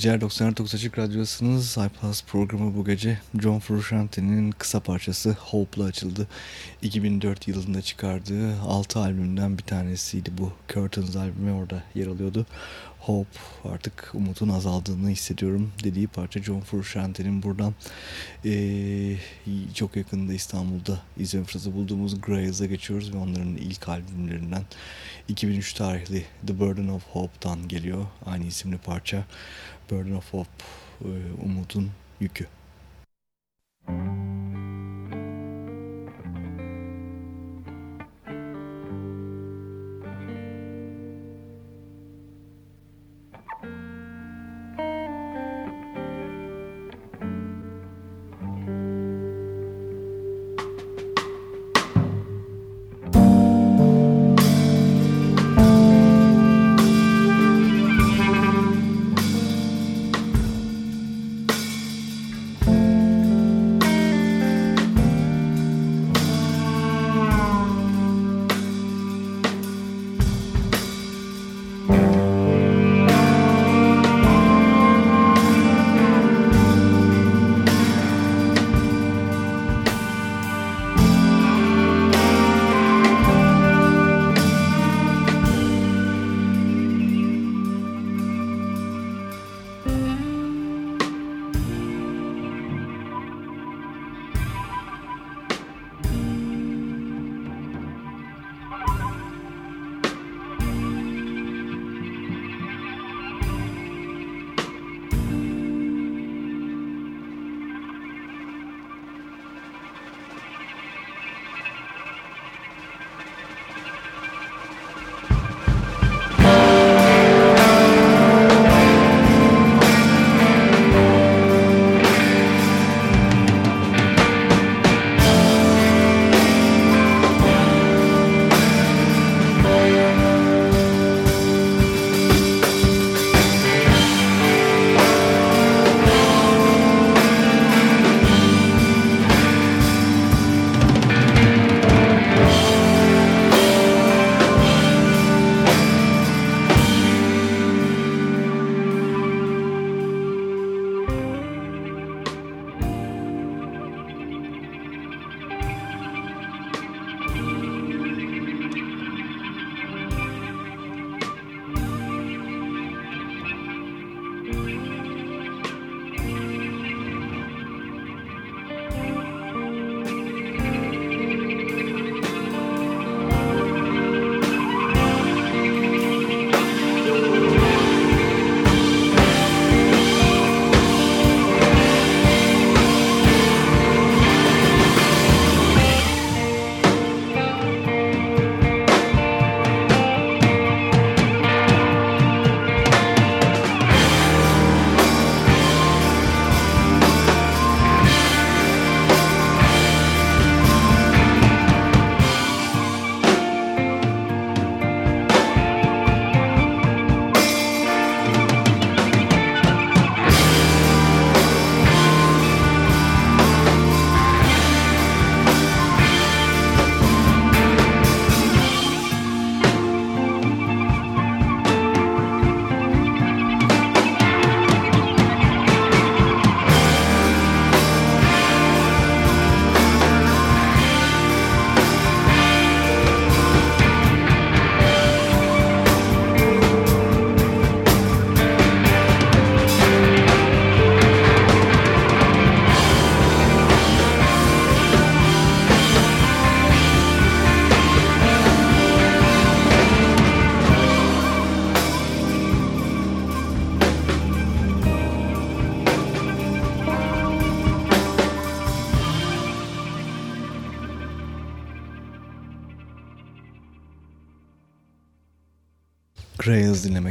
geceler 99 Açık Radyosu'nuz iPlus programı bu gece John Frusciante'nin kısa parçası Hope'la açıldı. 2004 yılında çıkardığı 6 albümden bir tanesiydi bu. Curtains albümü orada yer alıyordu. Hope artık umutun azaldığını hissediyorum dediği parça John Frusciante'nin buradan ee, çok yakında İstanbul'da izleme fırsatı bulduğumuz Grails'a geçiyoruz ve onların ilk albümlerinden 2003 tarihli The Burden of Hope'dan geliyor aynı isimli parça. Burden of Hope, e, umudun yükü. Grails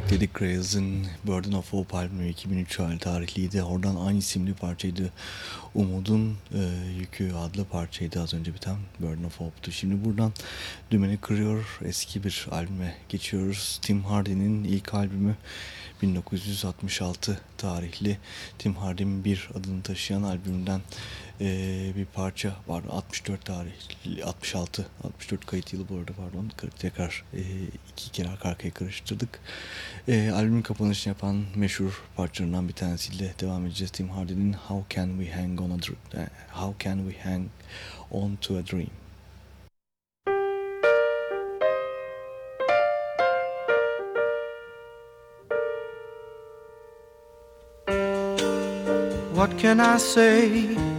dinlemekteydik. Grails'in Burden of Hope albümü 2003 tarihliydi. Oradan aynı isimli parçaydı. Umud'un e, Yükü adlı parçaydı az önce biten Burden of Hope'tu. Şimdi buradan dümeni kırıyor eski bir albüme geçiyoruz. Tim Hardy'nin ilk albümü 1966 tarihli Tim Hardy'nin bir adını taşıyan albümünden e, bir parça var. 64 tarih, 66, 64 kayıt yılı bu arada pardon. Tekrar e, iki kere arka arkaya karıştırdık. E, albümün kapanışını yapan meşhur parçalarından bir tanesiyle devam edeceğiz. Tim Hardy'nin How Can We Hang On A Dream? How Can We Hang On To A Dream? What can I say?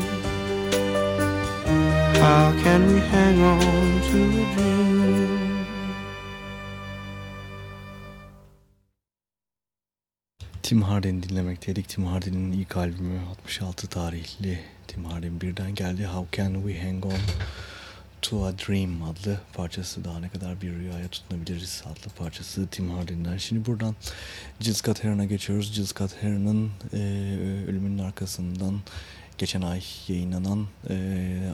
How can we hang on to a dream? Tim Hardy'ni dinlemekteydik. Tim Hardy'nin ilk albümü 66 tarihli. Tim Hardy'nin birden geldi. How Can We Hang On To A Dream adlı parçası. Daha ne kadar bir rüyaya tutunabiliriz adlı parçası Tim Hardy'nden. Şimdi buradan Jill Scott Heron'a geçiyoruz. Jill Scott Heron'ın e, ölümünün arkasından geçen ay yayınlanan e,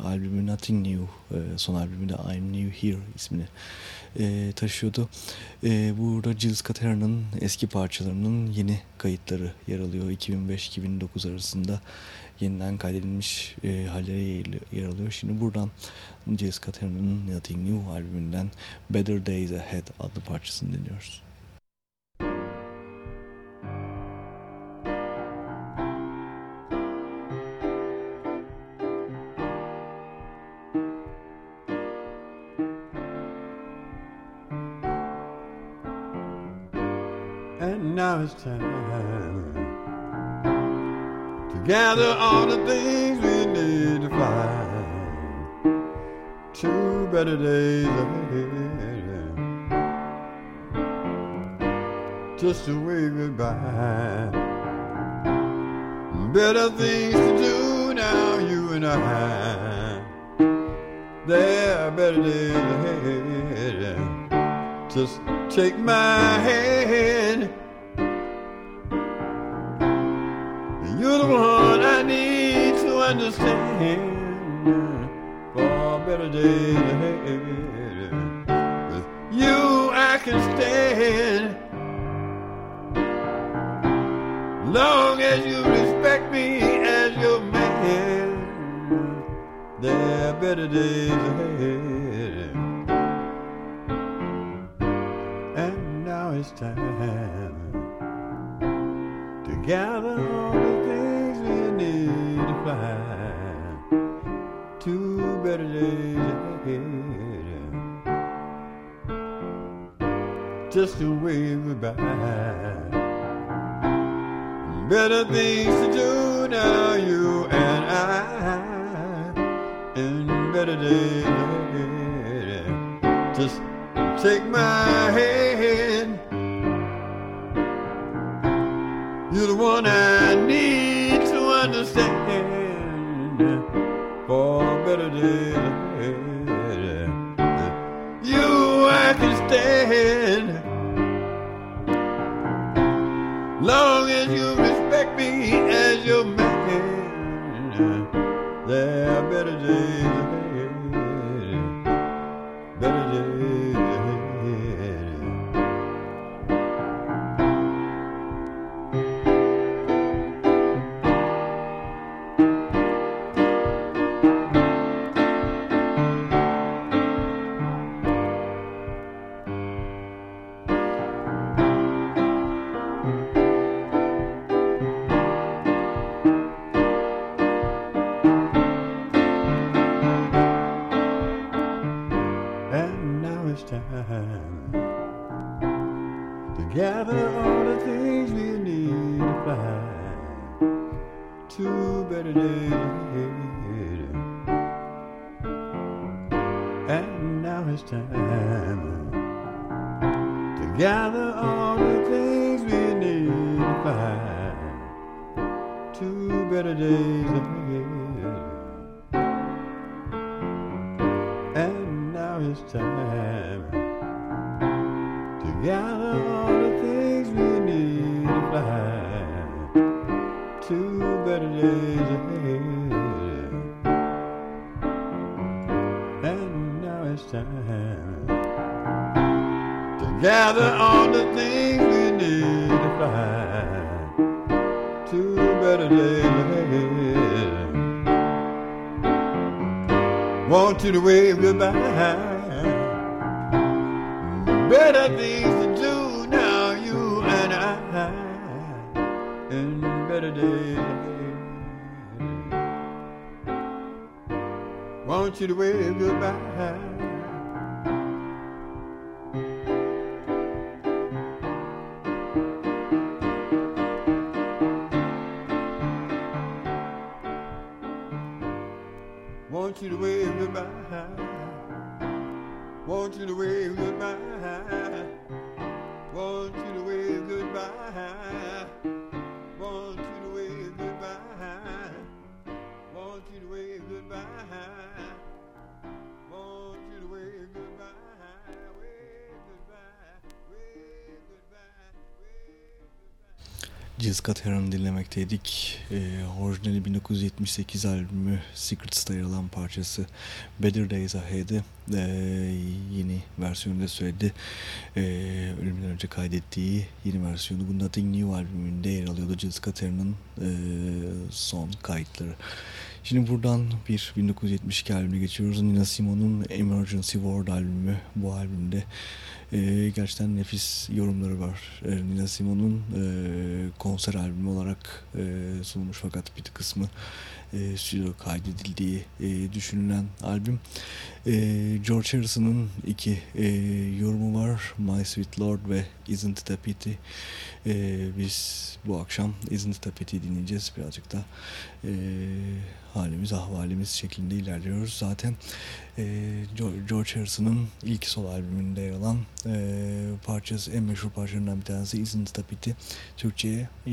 albümü Nothing New, e, son albümü de I'm New Here ismini e, taşıyordu. E, burada Jill Scott Heron'ın eski parçalarının yeni kayıtları yer alıyor. 2005-2009 arasında yeniden kaydedilmiş e, halleri yer alıyor. Şimdi buradan Jill Scott Heron'ın Nothing New albümünden Better Days Ahead adlı parçasını dinliyoruz. Now it's time to gather all the things we need to find. Two better days ahead. Just to wave goodbye. Better things to do now, you and I. There are better days ahead. Just take my hand. The one I need to understand for better days ahead. With you, I can stand. Long as you respect me as your man, there are better days ahead. And now it's time to gather all better days ahead. Just to wave goodbye. better things to do now, you and I, in better days ahead. Just take my hand. You're the one I need to understand for better days ahead. You I can stand long as you respect me as your man. There are better days ahead, time to gather all the things we need to find. To better days. And now it's time. To gather all the things we need to fly to better days. And now it's time gather all the things we need to fly to better days ahead. And now it's time to gather all the things we need to fly to better days ahead. Want you to wave goodbye. Better things to do now, you and I, in better days. Want you to wave goodbye. Scott Heron'u dinlemekteydik. Ee, orijinali 1978 albümü Secrets'ta yer alan parçası Better Days Ahead'i ee, yeni versiyonunda söyledi. Ee, ölümünden önce kaydettiği yeni versiyonu bu Nothing New albümünde yer alıyordu Scott Heron'un ee, son kayıtları. Şimdi buradan bir 1972 albümüne geçiyoruz. Nina Simone'un Emergency Ward albümü. Bu albümde e, gerçekten nefis yorumları var. E, Nina Simone'un e, konser albümü olarak e, sunulmuş fakat bir kısmı e, stüdyo kaydedildiği e, düşünülen albüm. E, George Harrison'ın iki e, yorumu var. My Sweet Lord ve A Pity. E, biz bu akşam a Pity dinleyeceğiz. Birazcık da e, halimiz ahvalimiz şeklinde ilerliyoruz. Zaten e, George Harrison'ın ilk solo albümünde yer alan e, parçası en meşhur parçalarından bir tanesi a Pity. Türkçe'ye e,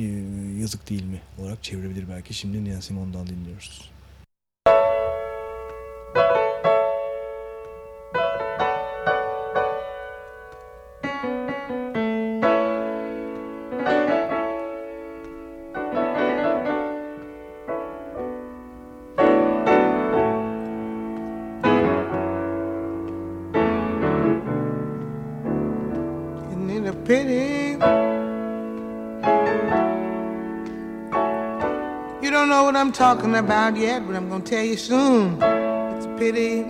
yazık değil mi olarak çevirebilir belki. Şimdi Nina Simone'dan dinliyoruz. Isn't talking about yet, but I'm gonna tell you soon. It's a pity.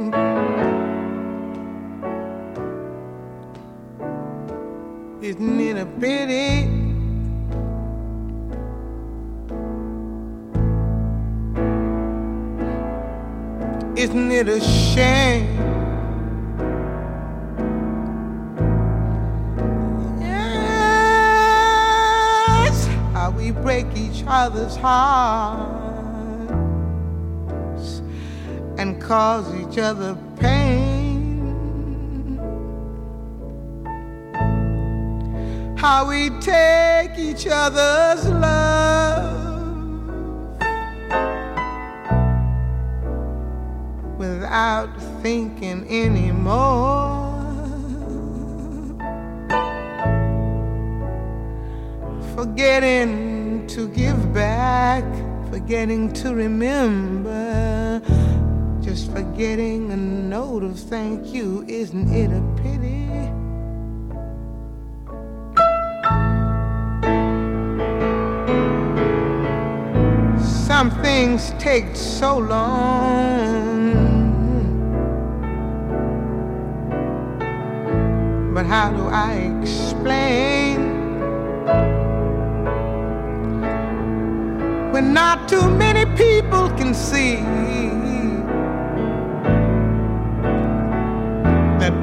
Isn't it a pity? Isn't it a shame? Yes, how we break each other's hearts and cause each other pain. How we take each other's love without thinking anymore. Forgetting to give back, forgetting to remember, just forgetting a note of thank you. Isn't it a pity? Some things take so long. But how do I explain? when not too many people can see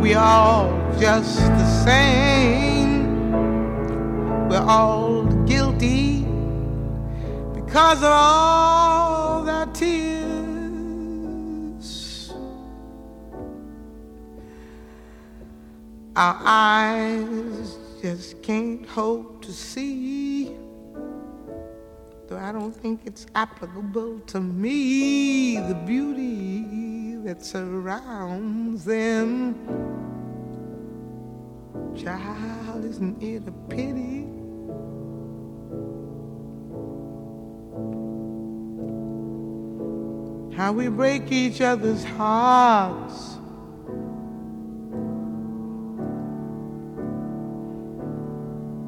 we all just the same. We're all guilty because of all their tears. Our eyes just can't hope to see though I don't think it's applicable to me, the beauty that surrounds them. Child, isn't it a pity? How we break each other's hearts.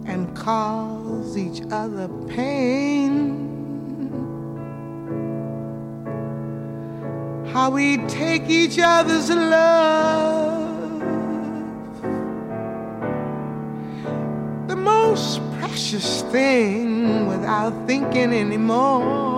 And cause each other pain. How we take each other's love. The most precious thing without thinking anymore.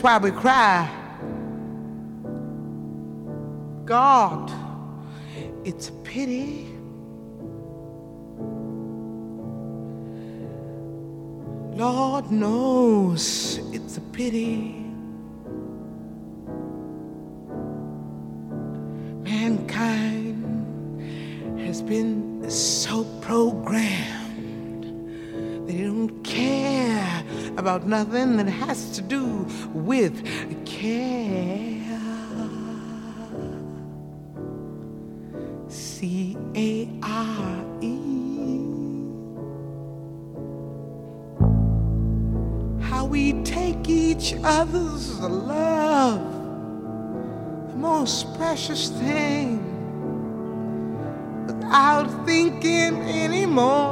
That's why we cry. God, it's a pity. Lord knows it's a pity. About nothing that has to do with care. C A R E. How we take each other's love, the most precious thing, without thinking anymore.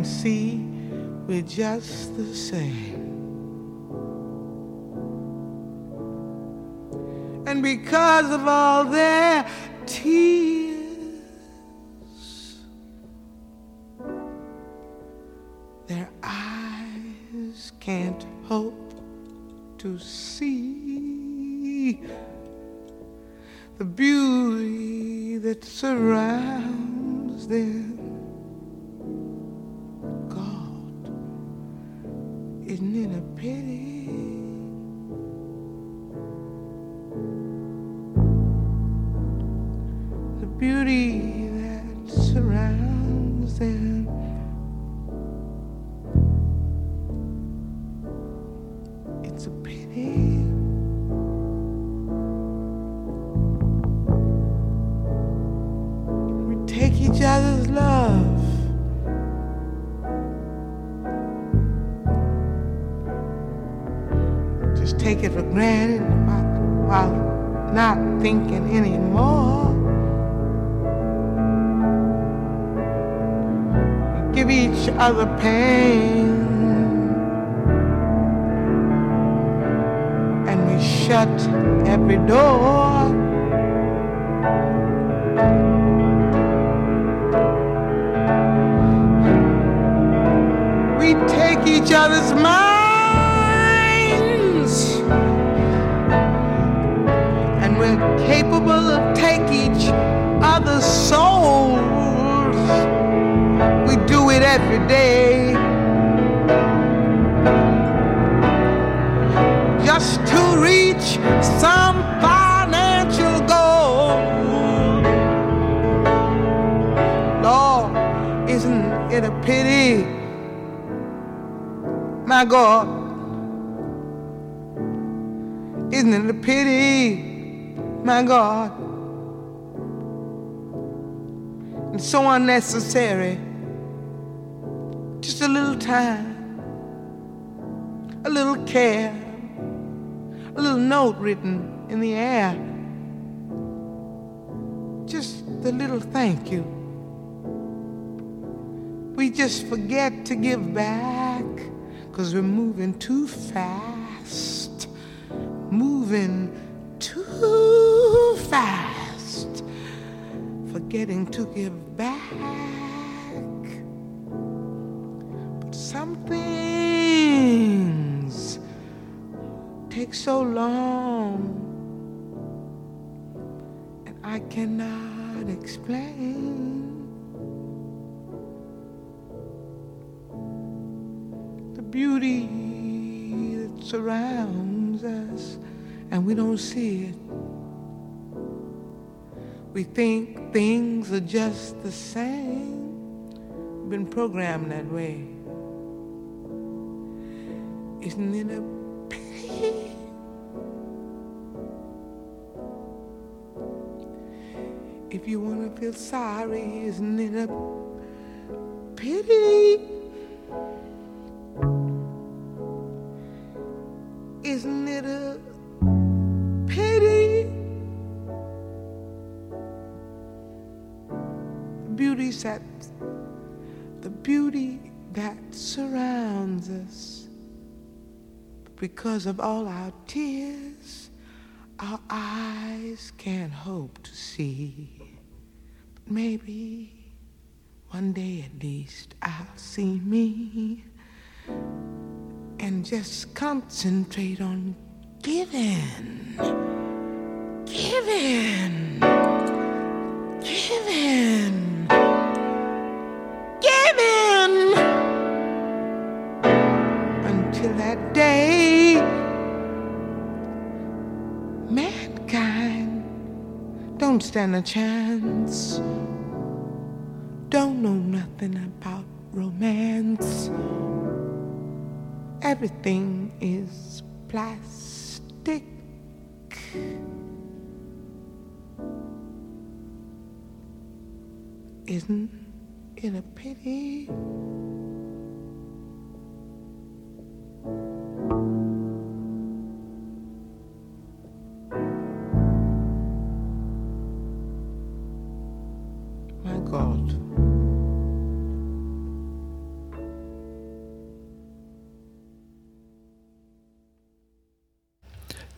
Can see we're just the same. And because of all their tears, their eyes can't hope to see the beauty that surrounds them. A pity? My God, and so unnecessary. Just a little time, a little care, a little note written in the air. Just the little thank you. We just forget to give back because we're moving too fast. Moving too fast. Forgetting to give back. But some things take so long, and I cannot explain. the beauty that surrounds us and we don't see it. We think things are just the same. We've been programmed that way. Isn't it a pity? If you want to feel sorry, isn't it a pity? Isn't it a pity? Beauty that the beauty that surrounds us. Because of all our tears, our eyes can't hope to see. But maybe one day at least I'll see me and just concentrate on giving, giving, that day mankind don't stand a chance, don't know nothing about romance. Everything is plastic. Isn't it a pity?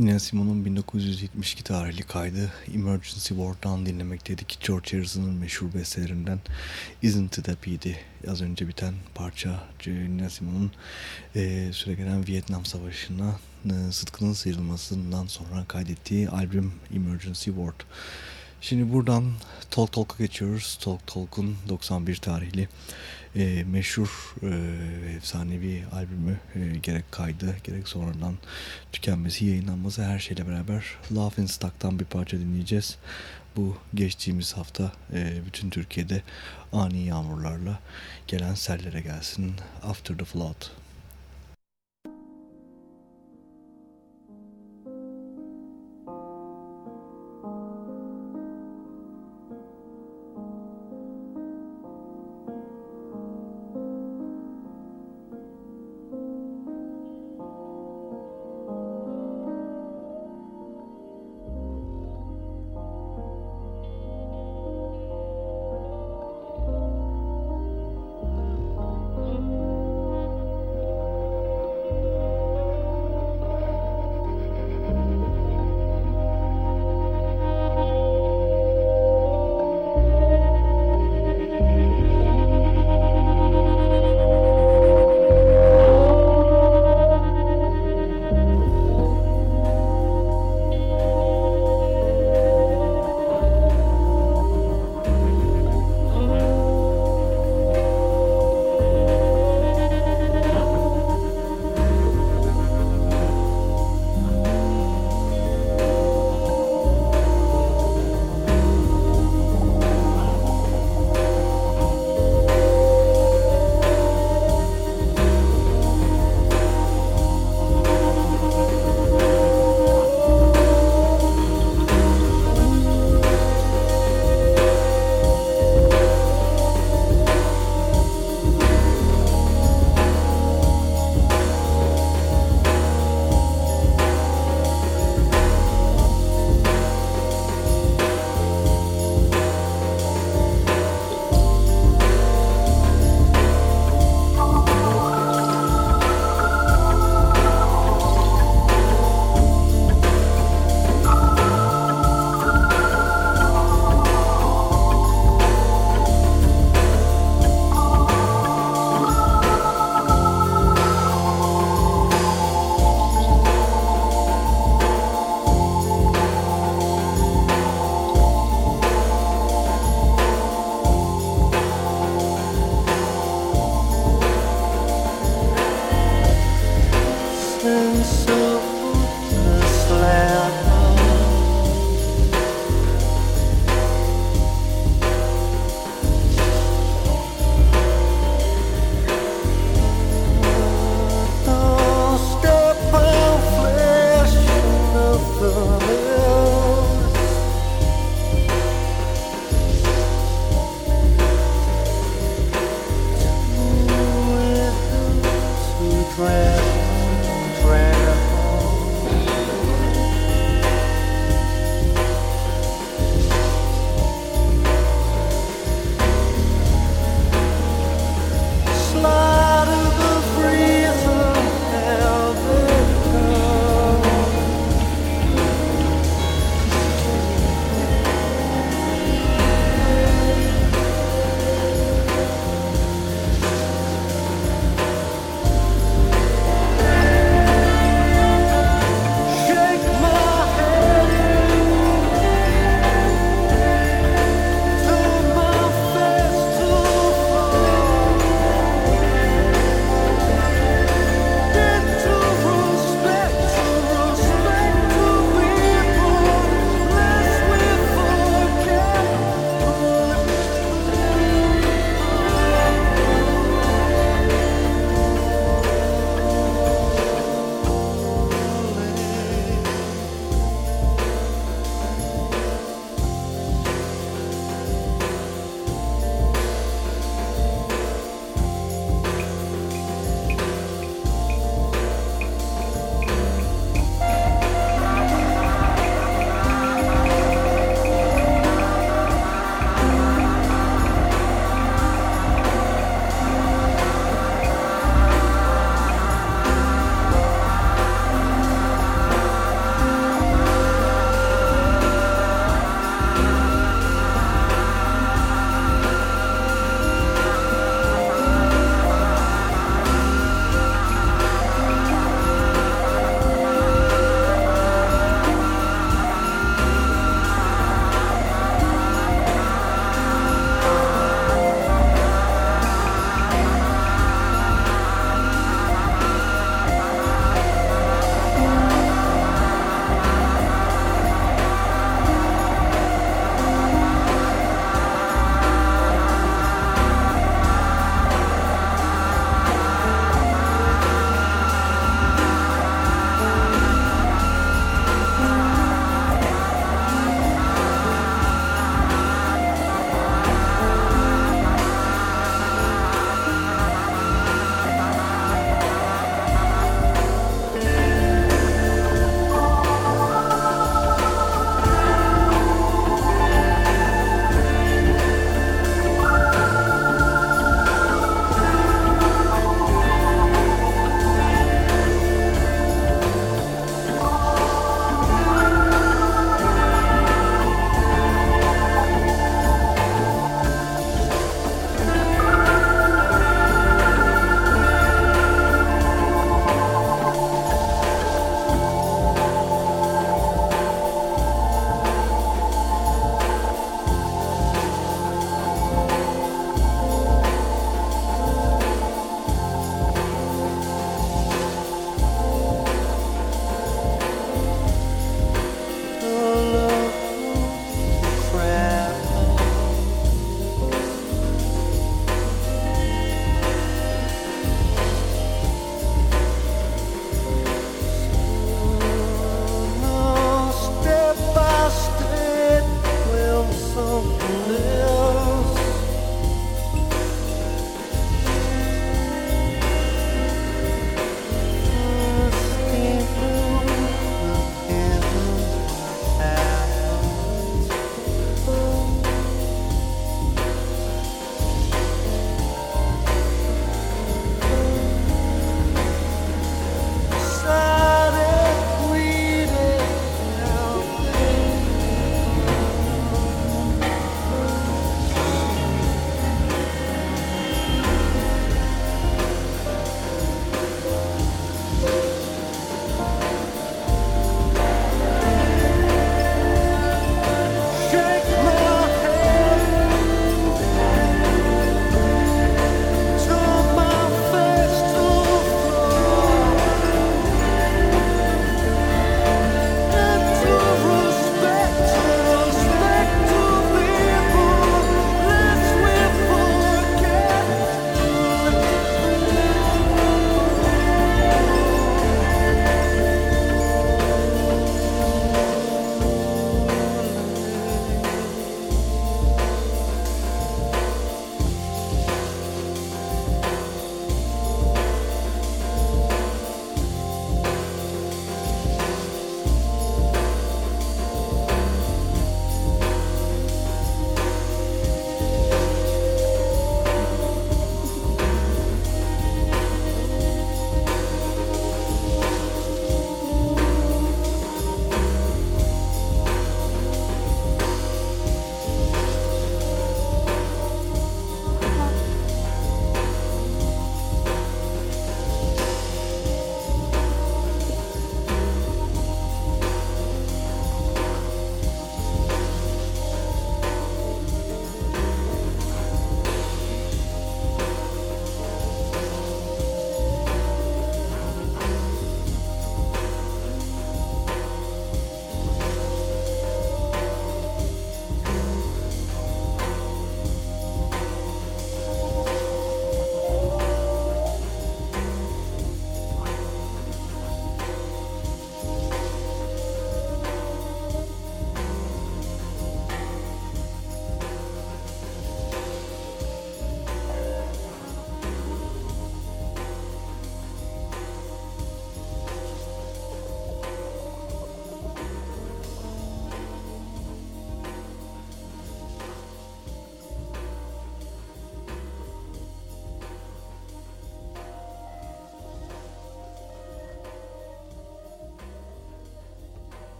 Nina Simone'un 1972 tarihli kaydı Emergency Ward'dan dinlemekteydik. George Harrison'ın meşhur bestelerinden Isn't It Happy'di. Az önce biten parça Nina Simone'un e, süregelen Vietnam Savaşı'na e, sıtkının sıyrılmasından sonra kaydettiği albüm Emergency Ward. Şimdi buradan Talk Talk'a geçiyoruz. Talk Talk'un 91 tarihli e, meşhur e, efsanevi albümü e, gerek kaydı gerek sonradan tükenmesi yayınlanması her şeyle beraber Laughing Stock'tan bir parça dinleyeceğiz. Bu geçtiğimiz hafta e, bütün Türkiye'de ani yağmurlarla gelen sellere gelsin After the Flood.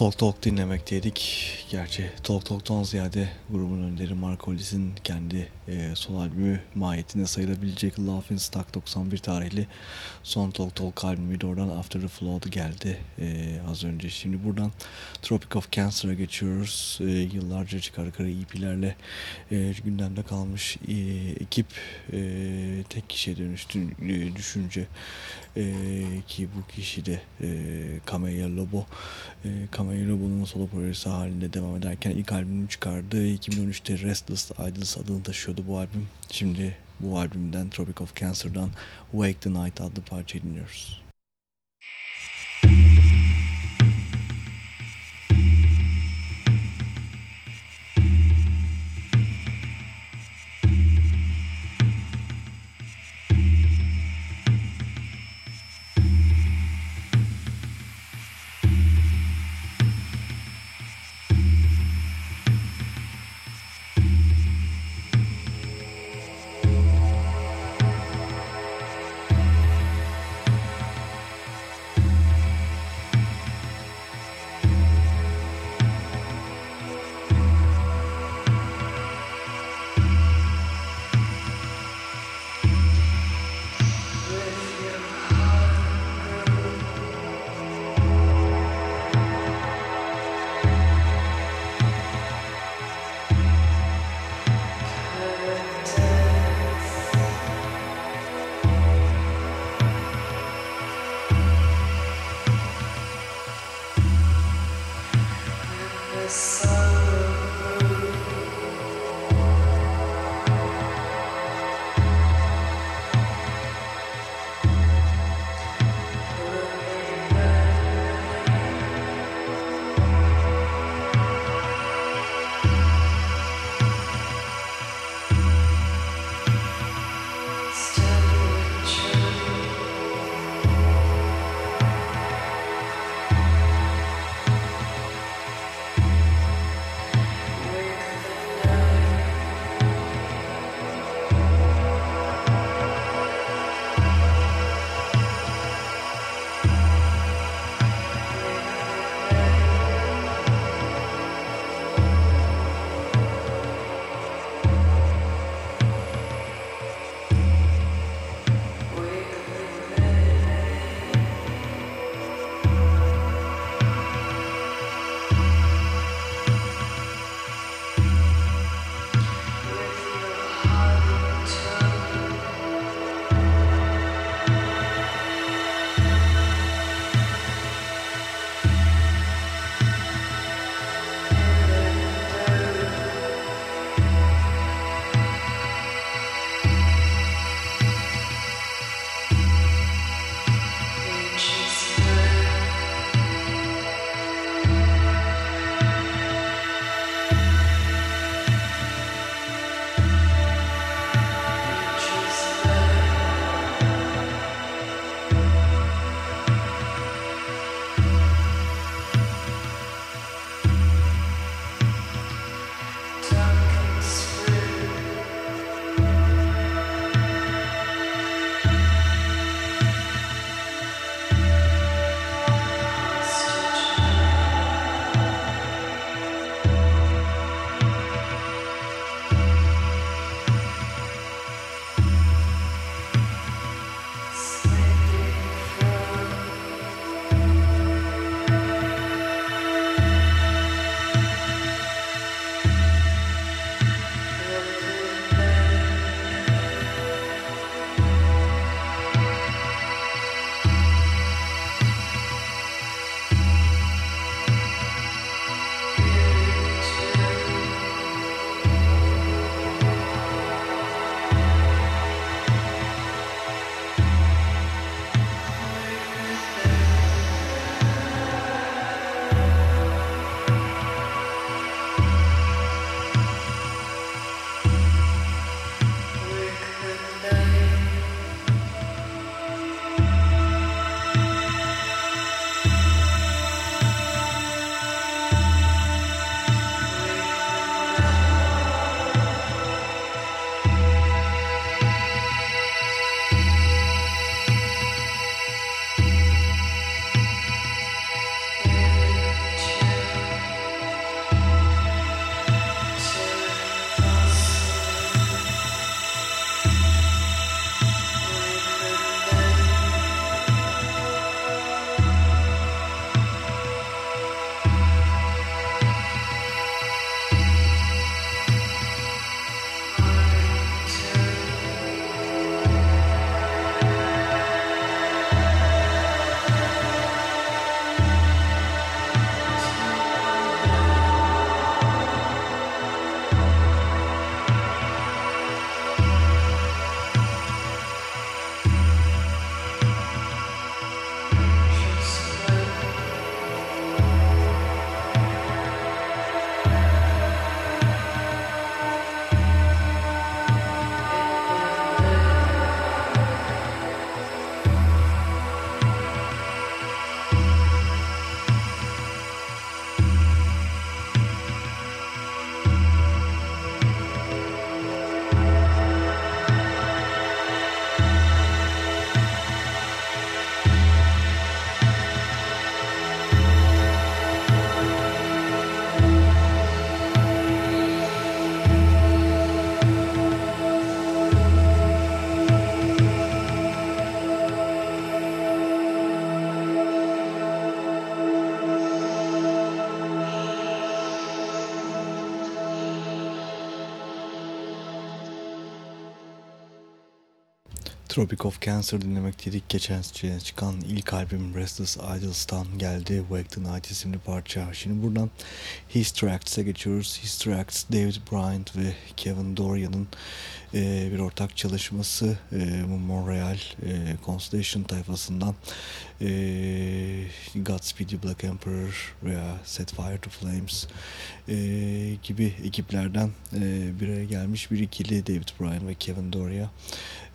Talk Talk dinlemekteydik. Gerçi Talk Talk'tan ziyade grubun önderi Mark Hollis'in kendi e, son albümü mahiyetine sayılabilecek Laughing Stock 91 tarihli son Talk Talk albümüydü. Oradan After the Flood geldi e, az önce. Şimdi buradan Tropic of Cancer'a geçiyoruz. E, yıllarca çıkardıkları EP'lerle e, gündemde kalmış e, ekip e, tek kişiye dönüştü e, düşünce e, ki bu kişi de e, Kameya Lobo. E, Kameya Lobo'nun solo projesi halinde devam ederken ilk albümünü çıkardı. 2013'te Restless Idols adını taşıyordu bu albüm. Şimdi bu albümden Tropic of Cancer'dan Wake the Night adlı parça dinliyoruz. Tropic of Cancer dinlemek dedik. Geçen sene çıkan ilk albüm Restless Idles'tan geldi. Wake the Night isimli parça. Şimdi buradan Hystracts'e geçiyoruz. Hystracts, David Bryant ve Kevin Dorian'ın e, bir ortak çalışması. E, Montreal e, Constellation tayfasından e, Godspeed You Black Emperor veya Set Fire to Flames e, gibi ekiplerden e, bir araya gelmiş bir ikili David Bryan ve Kevin Doria.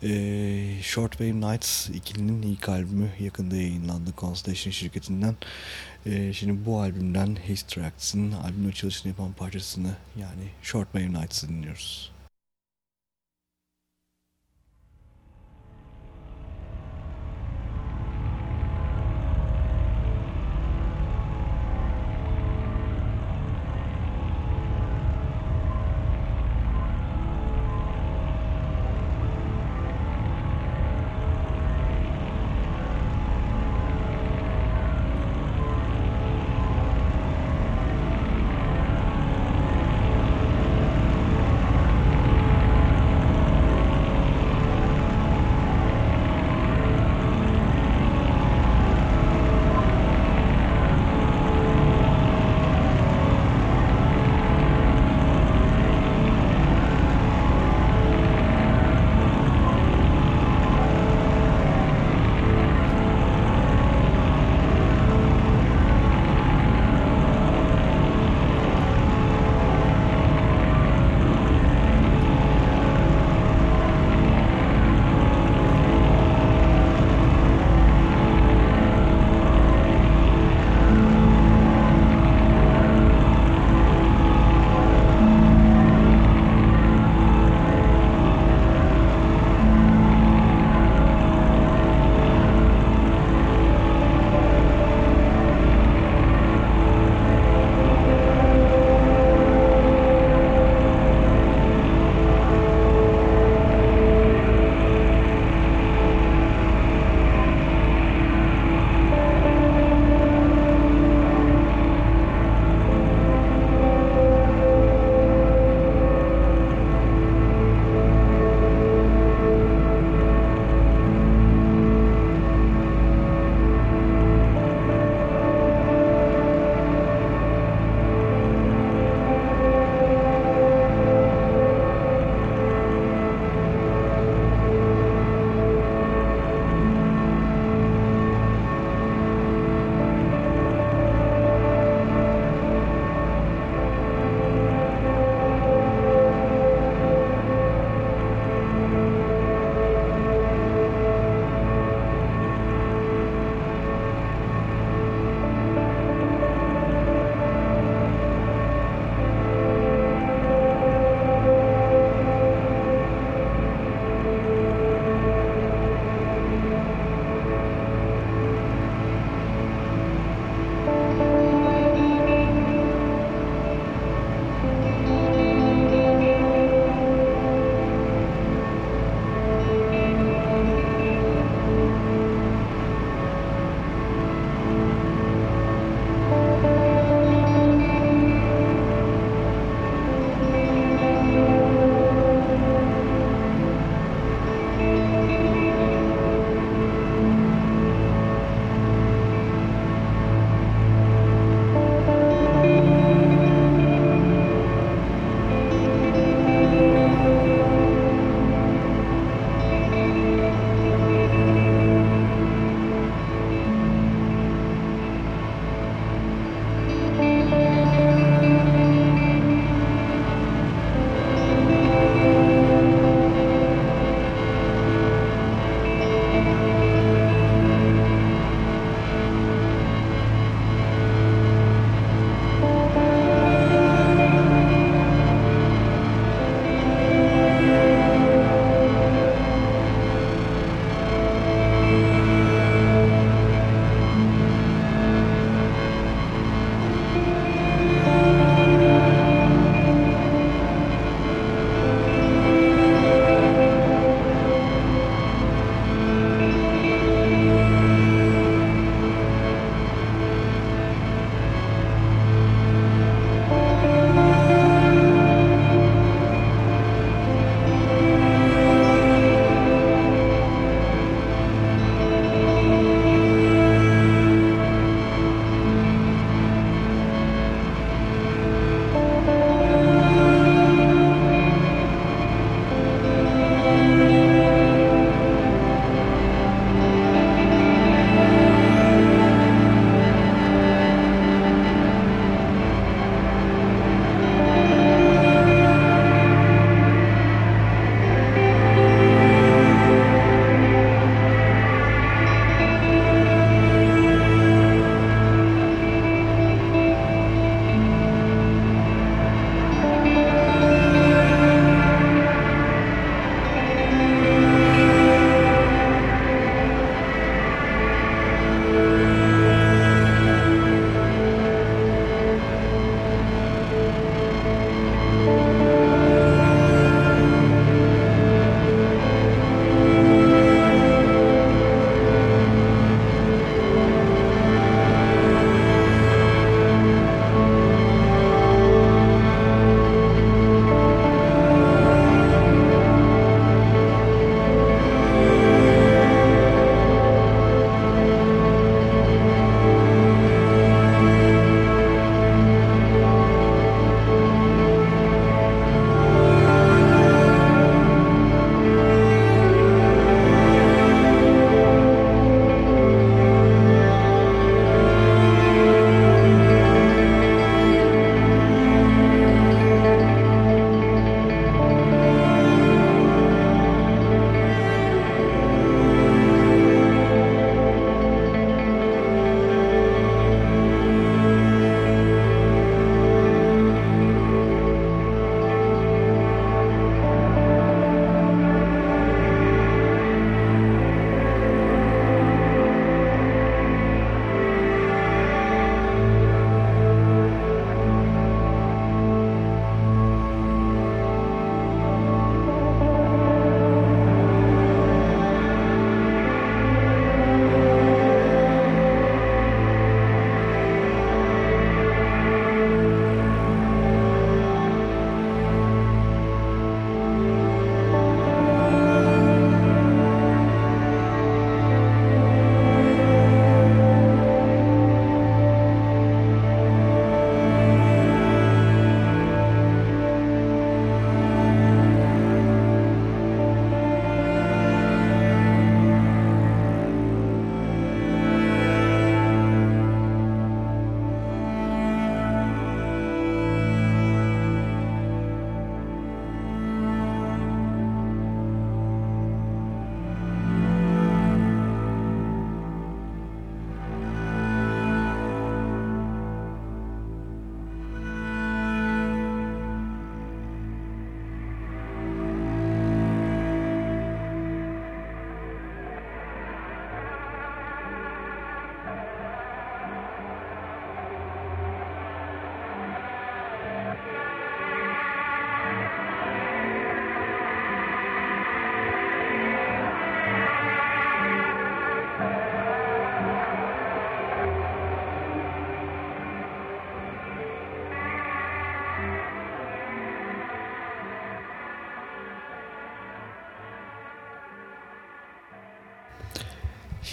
E, Shortwave Nights ikilinin ilk albümü yakında yayınlandı Constellation şirketinden. E, şimdi bu albümden Haze Tracts'ın albüm açılışını yapan parçasını yani Shortwave Nights'ı dinliyoruz.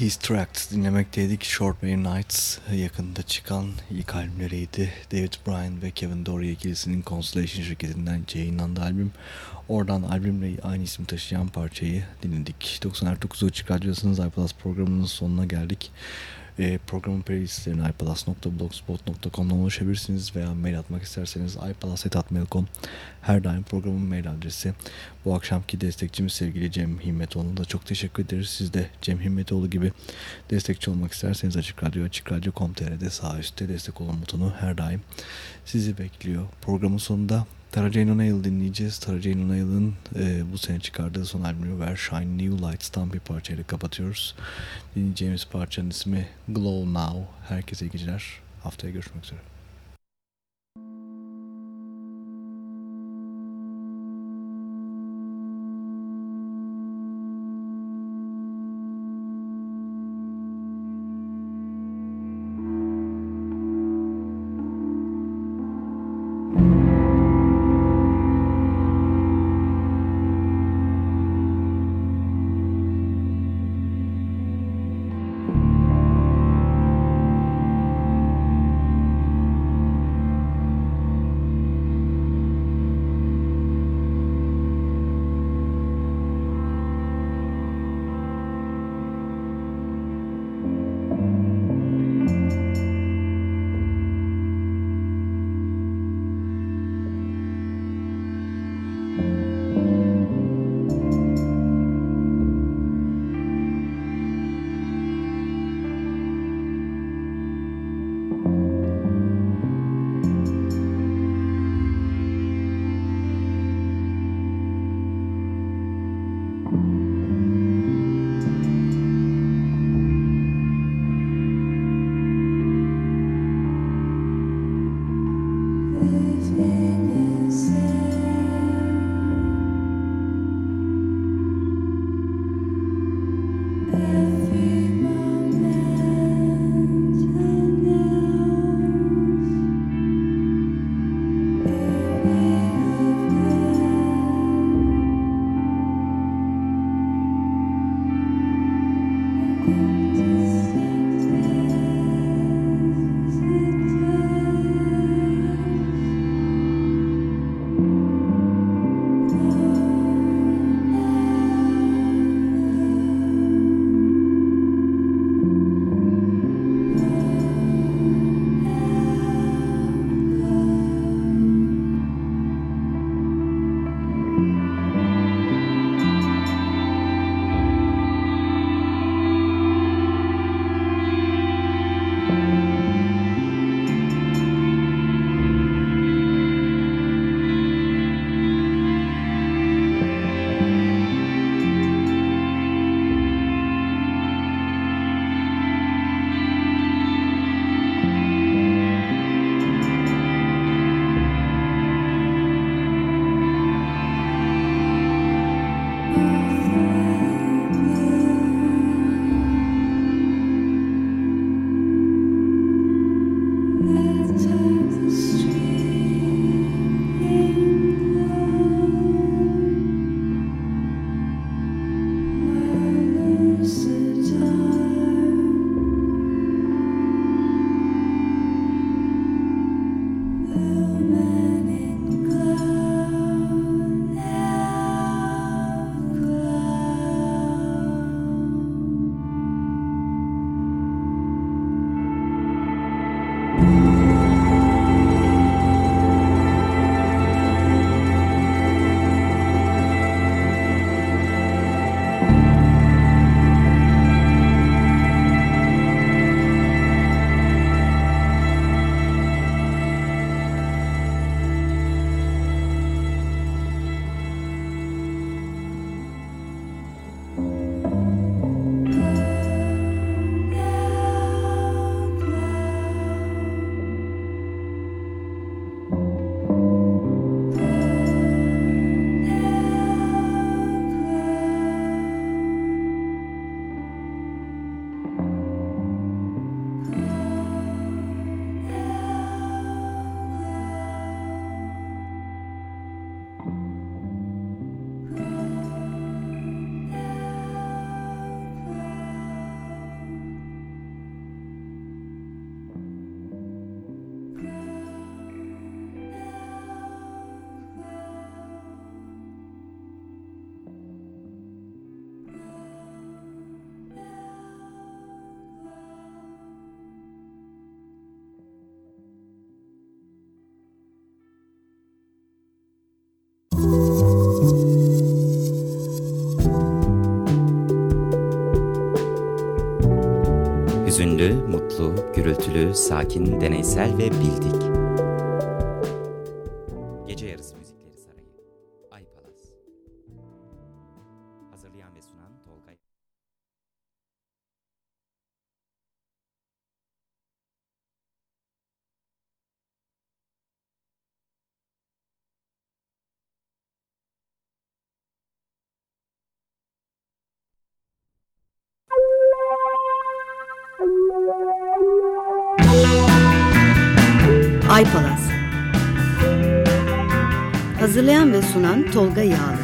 He's Tracked dinlemekteydik. Shortwave Nights yakında çıkan ilk albümleriydi. David Bryan ve Kevin Dory ikilisinin Constellation şirketinden yayınlandı albüm. Oradan albümle aynı isim taşıyan parçayı dinledik. 99 Açık Radyosu'nun iPlus programının sonuna geldik. E, programın playlistlerine iPlus.blogspot.com'dan ulaşabilirsiniz veya mail atmak isterseniz iPlus.mail.com her daim programın mail adresi. Bu akşamki destekçimiz sevgili Cem Himmetoğlu'na da çok teşekkür ederiz. Siz de Cem Himmetoğlu gibi destekçi olmak isterseniz Açık Radyo, Açık Radyo.com.tr'de sağ üstte destek olun butonu her daim sizi bekliyor. Programın sonunda Tara Jane O'Neill dinleyeceğiz. Tara Jane O'Neill'ın e, bu sene çıkardığı son albümü Where Shine New Lights'tan bir parçayla kapatıyoruz. Dinleyeceğimiz parçanın ismi Glow Now. Herkese iyi geceler. Haftaya görüşmek üzere. Sakin, deneysel ve bildik. Sunan Tolga Yağlı